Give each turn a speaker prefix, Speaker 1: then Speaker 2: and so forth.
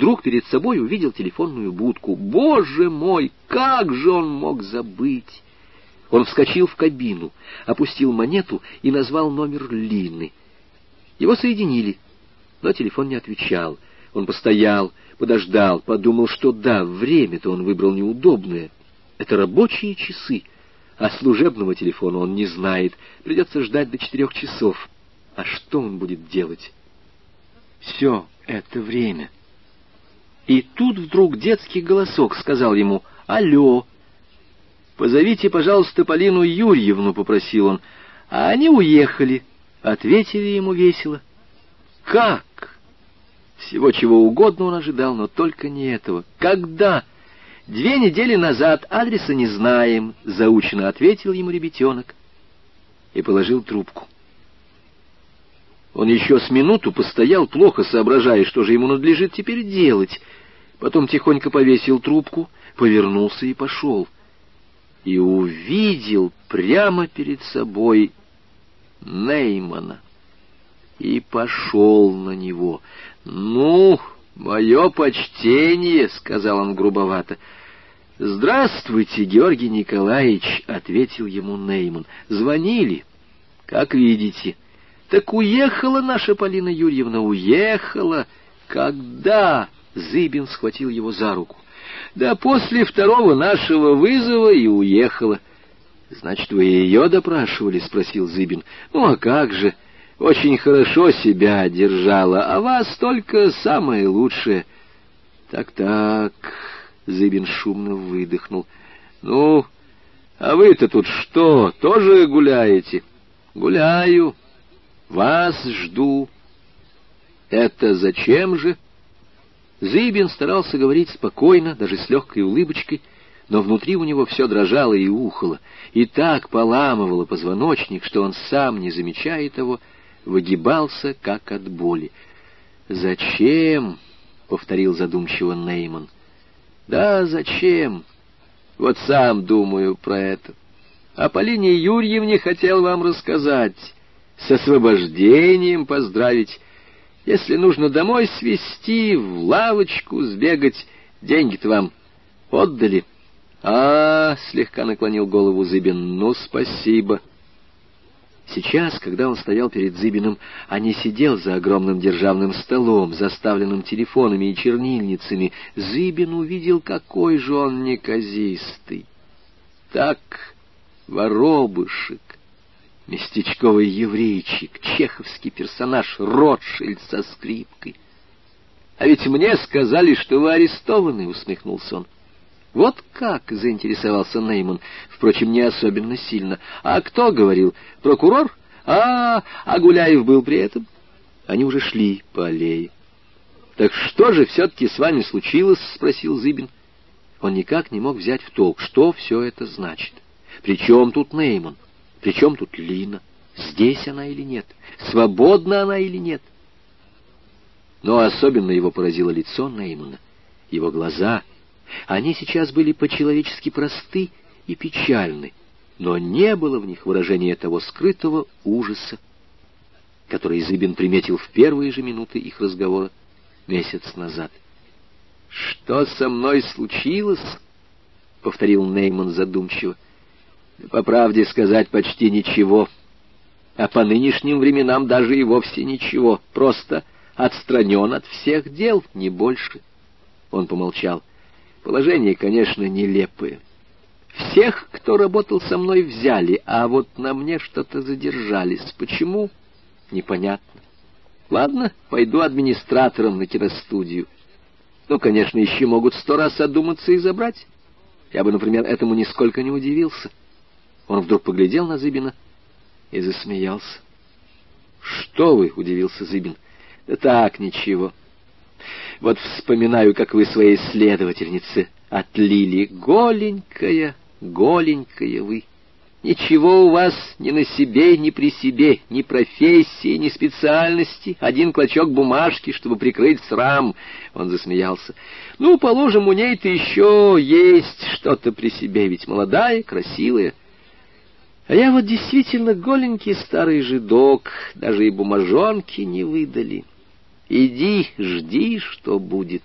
Speaker 1: вдруг перед собой увидел телефонную будку. Боже мой, как же он мог забыть! Он вскочил в кабину, опустил монету и назвал номер Лины. Его соединили, но телефон не отвечал. Он постоял, подождал, подумал, что да, время-то он выбрал неудобное. Это рабочие часы, а служебного телефона он не знает. Придется ждать до четырех часов. А что он будет делать? Все это время. И тут вдруг детский голосок сказал ему «Алло!» «Позовите, пожалуйста, Полину Юрьевну», — попросил он. «А они уехали», — ответили ему весело. «Как?» Всего чего угодно он ожидал, но только не этого. «Когда?» «Две недели назад, адреса не знаем», — заучено ответил ему ребятенок и положил трубку. Он еще с минуту постоял, плохо соображая, что же ему надлежит теперь делать. Потом тихонько повесил трубку, повернулся и пошел. И увидел прямо перед собой Неймана. И пошел на него. «Ну, мое почтение», — сказал он грубовато. «Здравствуйте, Георгий Николаевич», — ответил ему Нейман. «Звонили, как видите». Так уехала наша Полина Юрьевна, уехала. Когда? Зыбин схватил его за руку. Да после второго нашего вызова и уехала. Значит, вы ее допрашивали? Спросил Зыбин. Ну, а как же? Очень хорошо себя держала, а вас только самое лучшее. Так-так, Зыбин шумно выдохнул. Ну, а вы-то тут что, тоже гуляете? Гуляю, вас жду. Это зачем же? Зыбин старался говорить спокойно, даже с легкой улыбочкой, но внутри у него все дрожало и ухало, и так поламывало позвоночник, что он сам, не замечая того, выгибался, как от боли. «Зачем?» — повторил задумчиво Нейман. «Да, зачем? Вот сам думаю про это. А Полине Юрьевне хотел вам рассказать» с освобождением поздравить. Если нужно домой свести, в лавочку сбегать, деньги-то вам отдали. А, слегка наклонил голову Зыбин, ну, спасибо. Сейчас, когда он стоял перед Зыбиным, а не сидел за огромным державным столом, заставленным телефонами и чернильницами, Зыбин увидел, какой же он неказистый. Так, воробышек, Местечковый еврейчик, чеховский персонаж, Ротшильд со скрипкой. «А ведь мне сказали, что вы арестованы», — усмехнулся он. «Вот как?» — заинтересовался Нейман, впрочем, не особенно сильно. «А кто говорил? Прокурор? А, а Гуляев был при этом?» Они уже шли по аллее. «Так что же все-таки с вами случилось?» — спросил Зыбин. Он никак не мог взять в толк, что все это значит. «При тут Нейман?» При чем тут Лина? Здесь она или нет? Свободна она или нет? Но особенно его поразило лицо Неймана, его глаза. Они сейчас были по-человечески просты и печальны, но не было в них выражения того скрытого ужаса, который Зыбин приметил в первые же минуты их разговора месяц назад. «Что со мной случилось?» — повторил Нейман задумчиво. По правде сказать, почти ничего. А по нынешним временам даже и вовсе ничего. Просто отстранен от всех дел, не больше. Он помолчал. Положение, конечно, нелепое. Всех, кто работал со мной, взяли, а вот на мне что-то задержались. Почему? Непонятно. Ладно, пойду администратором на киностудию. Ну, конечно, еще могут сто раз одуматься и забрать. Я бы, например, этому нисколько не удивился. Он вдруг поглядел на Зыбина и засмеялся. «Что вы?» — удивился Зыбин. «Да так, ничего. Вот вспоминаю, как вы своей следовательнице отлили. Голенькая, голенькая вы. Ничего у вас ни на себе, ни при себе, ни профессии, ни специальности. Один клочок бумажки, чтобы прикрыть срам. Он засмеялся. Ну, положим, у ней-то еще есть что-то при себе, ведь молодая, красивая. А я вот действительно голенький старый жидок, даже и бумажонки не выдали. Иди, жди, что будет».